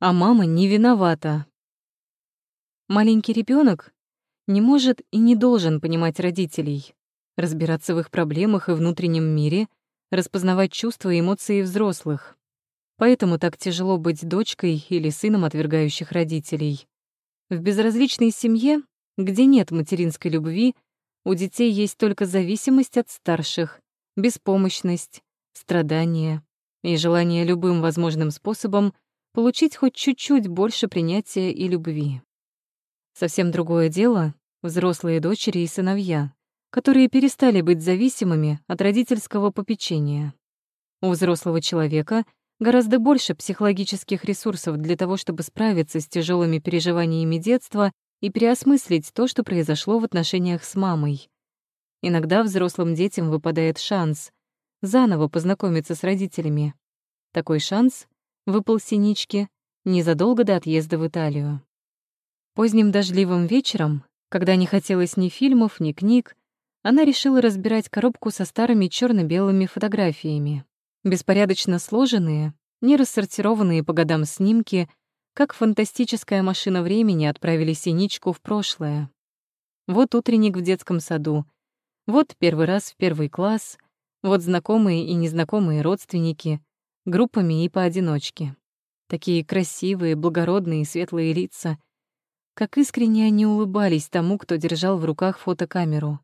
а мама не виновата. Маленький ребенок не может и не должен понимать родителей, разбираться в их проблемах и внутреннем мире, распознавать чувства и эмоции взрослых. Поэтому так тяжело быть дочкой или сыном отвергающих родителей. В безразличной семье, где нет материнской любви, у детей есть только зависимость от старших, беспомощность, страдания и желание любым возможным способом получить хоть чуть-чуть больше принятия и любви. Совсем другое дело — взрослые дочери и сыновья, которые перестали быть зависимыми от родительского попечения. У взрослого человека гораздо больше психологических ресурсов для того, чтобы справиться с тяжелыми переживаниями детства и переосмыслить то, что произошло в отношениях с мамой. Иногда взрослым детям выпадает шанс заново познакомиться с родителями. Такой шанс выпал Синичке незадолго до отъезда в Италию. Поздним дождливым вечером, когда не хотелось ни фильмов, ни книг, она решила разбирать коробку со старыми черно белыми фотографиями. Беспорядочно сложенные, не рассортированные по годам снимки, как фантастическая машина времени отправили Синичку в прошлое. Вот утренник в детском саду, вот первый раз в первый класс, вот знакомые и незнакомые родственники, группами и поодиночке. Такие красивые, благородные, светлые лица. Как искренне они улыбались тому, кто держал в руках фотокамеру.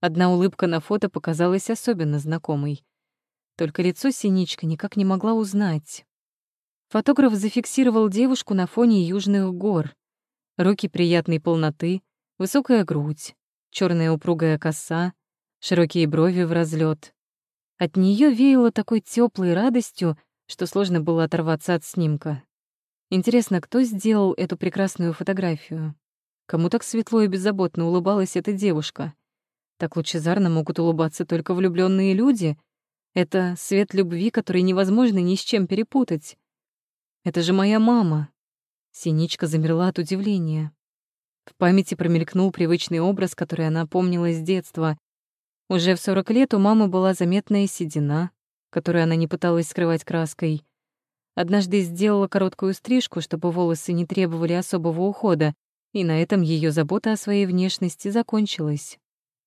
Одна улыбка на фото показалась особенно знакомой. Только лицо Синичка никак не могла узнать. Фотограф зафиксировал девушку на фоне южных гор. Руки приятной полноты, высокая грудь, черная упругая коса, широкие брови в разлет. От нее веяло такой теплой радостью, что сложно было оторваться от снимка. Интересно, кто сделал эту прекрасную фотографию? Кому так светло и беззаботно улыбалась эта девушка? Так лучезарно могут улыбаться только влюбленные люди. Это свет любви, который невозможно ни с чем перепутать. Это же моя мама. Синичка замерла от удивления. В памяти промелькнул привычный образ, который она помнила с детства. Уже в 40 лет у мамы была заметная седина, которую она не пыталась скрывать краской. Однажды сделала короткую стрижку, чтобы волосы не требовали особого ухода, и на этом ее забота о своей внешности закончилась.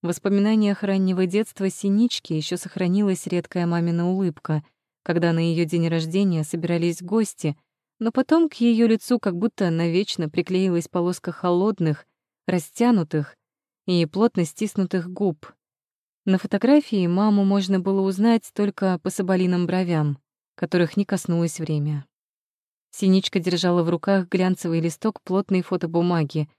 В воспоминаниях раннего детства Синички еще сохранилась редкая мамина улыбка, когда на ее день рождения собирались гости, но потом к ее лицу как будто навечно приклеилась полоска холодных, растянутых и плотно стиснутых губ. На фотографии маму можно было узнать только по соболиным бровям, которых не коснулось время. Синичка держала в руках глянцевый листок плотной фотобумаги,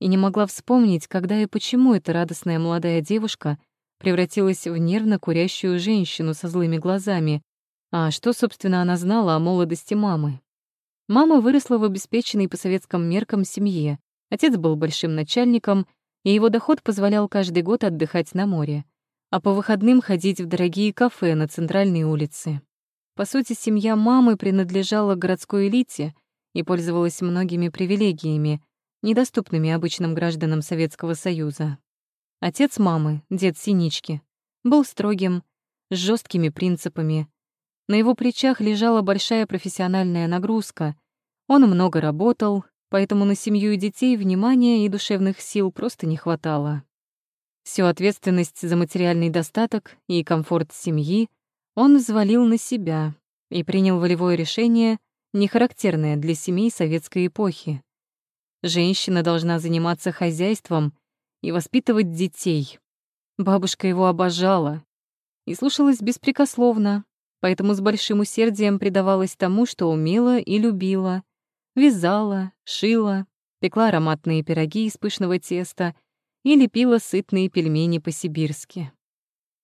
и не могла вспомнить, когда и почему эта радостная молодая девушка превратилась в нервно курящую женщину со злыми глазами. А что, собственно, она знала о молодости мамы? Мама выросла в обеспеченной по советским меркам семье. Отец был большим начальником, и его доход позволял каждый год отдыхать на море, а по выходным ходить в дорогие кафе на центральной улице. По сути, семья мамы принадлежала городской элите и пользовалась многими привилегиями, недоступными обычным гражданам Советского Союза. Отец мамы, дед Синички, был строгим, с жесткими принципами. На его плечах лежала большая профессиональная нагрузка. Он много работал, поэтому на семью и детей внимания и душевных сил просто не хватало. Всю ответственность за материальный достаток и комфорт семьи он взвалил на себя и принял волевое решение, не характерное для семей советской эпохи. Женщина должна заниматься хозяйством и воспитывать детей. Бабушка его обожала и слушалась беспрекословно, поэтому с большим усердием предавалась тому, что умела и любила. Вязала, шила, пекла ароматные пироги из пышного теста и лепила сытные пельмени по-сибирски.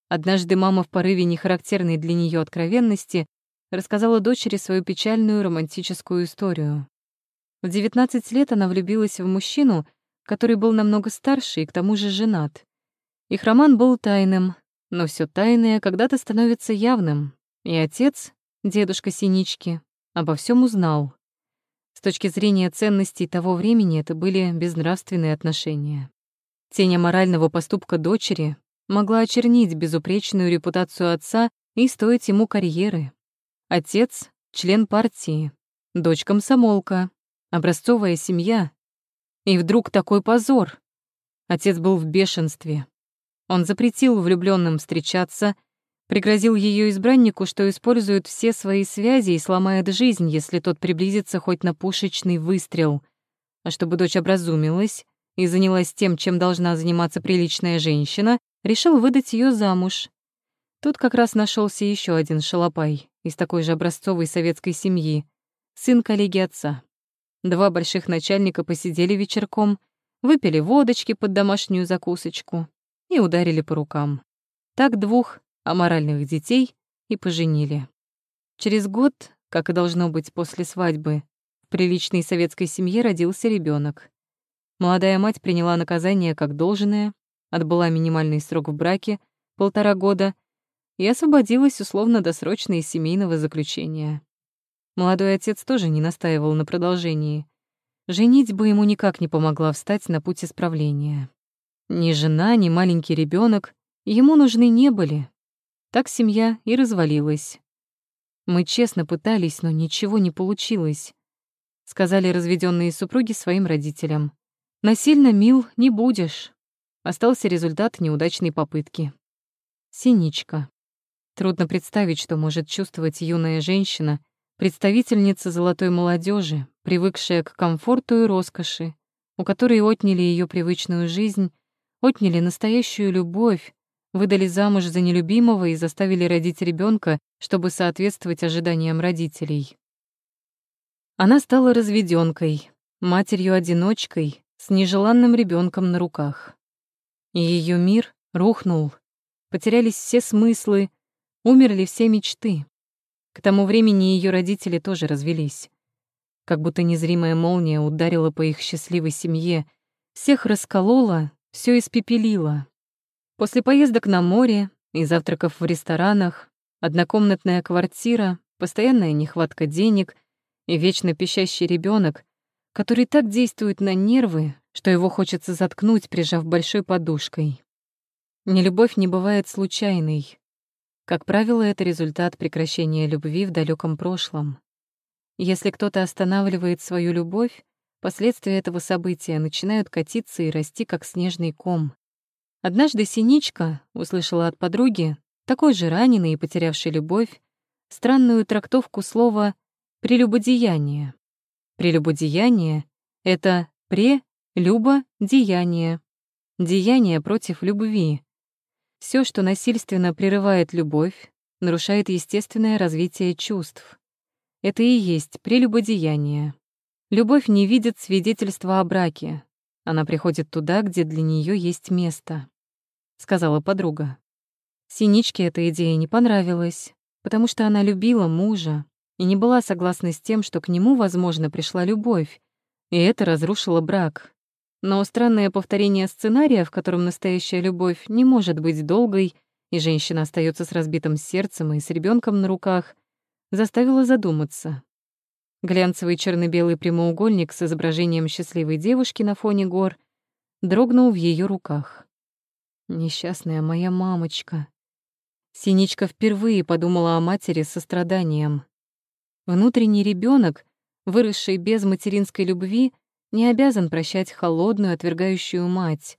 Однажды мама в порыве нехарактерной для нее откровенности рассказала дочери свою печальную романтическую историю. В 19 лет она влюбилась в мужчину, который был намного старше и к тому же женат. Их роман был тайным, но все тайное когда-то становится явным, и отец, дедушка Синички, обо всем узнал. С точки зрения ценностей того времени это были безнравственные отношения. Тень морального поступка дочери могла очернить безупречную репутацию отца и стоить ему карьеры. Отец — член партии, Дочь комсомолка, образцовая семья. И вдруг такой позор. Отец был в бешенстве. Он запретил влюбленным встречаться, пригрозил ее избраннику, что использует все свои связи и сломает жизнь, если тот приблизится хоть на пушечный выстрел. А чтобы дочь образумилась и занялась тем, чем должна заниматься приличная женщина, решил выдать ее замуж. Тут как раз нашелся еще один шалопай из такой же образцовой советской семьи, сын коллеги отца. Два больших начальника посидели вечерком, выпили водочки под домашнюю закусочку и ударили по рукам. Так двух аморальных детей и поженили. Через год, как и должно быть после свадьбы, в приличной советской семье родился ребенок. Молодая мать приняла наказание как должное, отбыла минимальный срок в браке — полтора года и освободилась условно-досрочно из семейного заключения. Молодой отец тоже не настаивал на продолжении. Женить бы ему никак не помогла встать на путь исправления. Ни жена, ни маленький ребенок ему нужны не были. Так семья и развалилась. Мы честно пытались, но ничего не получилось, сказали разведенные супруги своим родителям. Насильно мил не будешь. Остался результат неудачной попытки. Синичка. Трудно представить, что может чувствовать юная женщина, представительница золотой молодежи, привыкшая к комфорту и роскоши, у которой отняли ее привычную жизнь, отняли настоящую любовь, выдали замуж за нелюбимого и заставили родить ребенка, чтобы соответствовать ожиданиям родителей. Она стала разведенкой, матерью-одиночкой, с нежеланным ребенком на руках. Ее мир рухнул, потерялись все смыслы, умерли все мечты. К тому времени ее родители тоже развелись. Как будто незримая молния ударила по их счастливой семье, всех расколола, все испепелила. После поездок на море и завтраков в ресторанах, однокомнатная квартира, постоянная нехватка денег и вечно пищащий ребенок, который так действует на нервы, что его хочется заткнуть, прижав большой подушкой. Нелюбовь не бывает случайной. Как правило, это результат прекращения любви в далеком прошлом. Если кто-то останавливает свою любовь, последствия этого события начинают катиться и расти, как снежный ком. Однажды Синичка услышала от подруги, такой же раненой и потерявшей любовь, странную трактовку слова «прелюбодеяние». Прелюбодеяние — это «пре-любо-деяние», деяние против любви. Все, что насильственно прерывает любовь, нарушает естественное развитие чувств. Это и есть прелюбодеяние. Любовь не видит свидетельства о браке. Она приходит туда, где для нее есть место. — сказала подруга. Синичке эта идея не понравилась, потому что она любила мужа и не была согласна с тем, что к нему, возможно, пришла любовь, и это разрушило брак. Но странное повторение сценария, в котором настоящая любовь не может быть долгой, и женщина остается с разбитым сердцем и с ребенком на руках, заставило задуматься. Глянцевый черно-белый прямоугольник с изображением счастливой девушки на фоне гор дрогнул в ее руках. Несчастная моя мамочка. Синичка впервые подумала о матери со страданием. Внутренний ребенок, выросший без материнской любви, не обязан прощать холодную, отвергающую мать.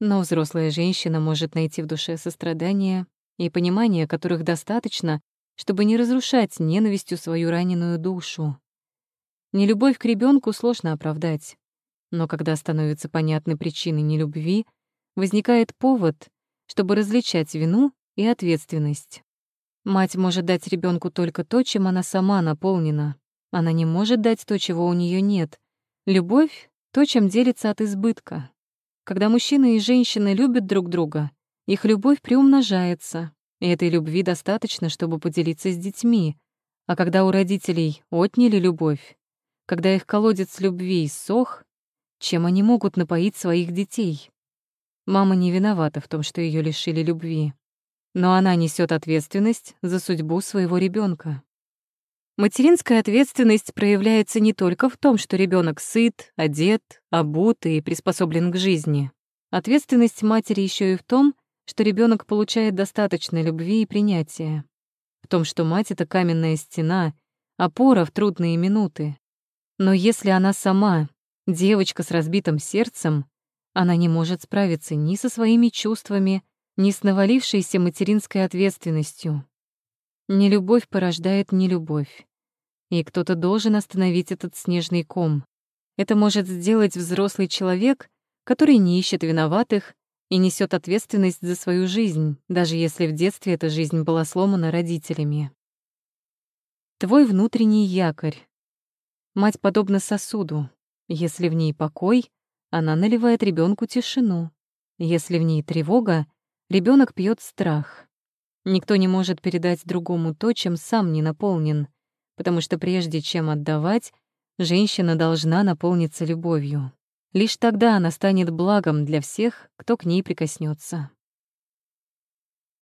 Но взрослая женщина может найти в душе сострадание и понимание, которых достаточно, чтобы не разрушать ненавистью свою раненую душу. Нелюбовь к ребенку сложно оправдать, но когда становятся понятны причины нелюбви — возникает повод, чтобы различать вину и ответственность. Мать может дать ребенку только то, чем она сама наполнена. Она не может дать то, чего у нее нет. Любовь — то, чем делится от избытка. Когда мужчина и женщина любят друг друга, их любовь приумножается, и этой любви достаточно, чтобы поделиться с детьми. А когда у родителей отняли любовь, когда их колодец любви иссох, чем они могут напоить своих детей? Мама не виновата в том, что ее лишили любви, но она несет ответственность за судьбу своего ребенка. Материнская ответственность проявляется не только в том, что ребенок сыт, одет, обут и приспособлен к жизни. Ответственность матери еще и в том, что ребенок получает достаточно любви и принятия. В том, что мать — это каменная стена, опора в трудные минуты. Но если она сама девочка с разбитым сердцем, она не может справиться ни со своими чувствами, ни с навалившейся материнской ответственностью. Нелюбовь порождает нелюбовь. И кто-то должен остановить этот снежный ком. Это может сделать взрослый человек, который не ищет виноватых и несет ответственность за свою жизнь, даже если в детстве эта жизнь была сломана родителями. Твой внутренний якорь. Мать подобна сосуду. Если в ней покой, она наливает ребенку тишину. Если в ней тревога, ребенок пьет страх. Никто не может передать другому то, чем сам не наполнен, потому что прежде чем отдавать, женщина должна наполниться любовью. Лишь тогда она станет благом для всех, кто к ней прикоснется.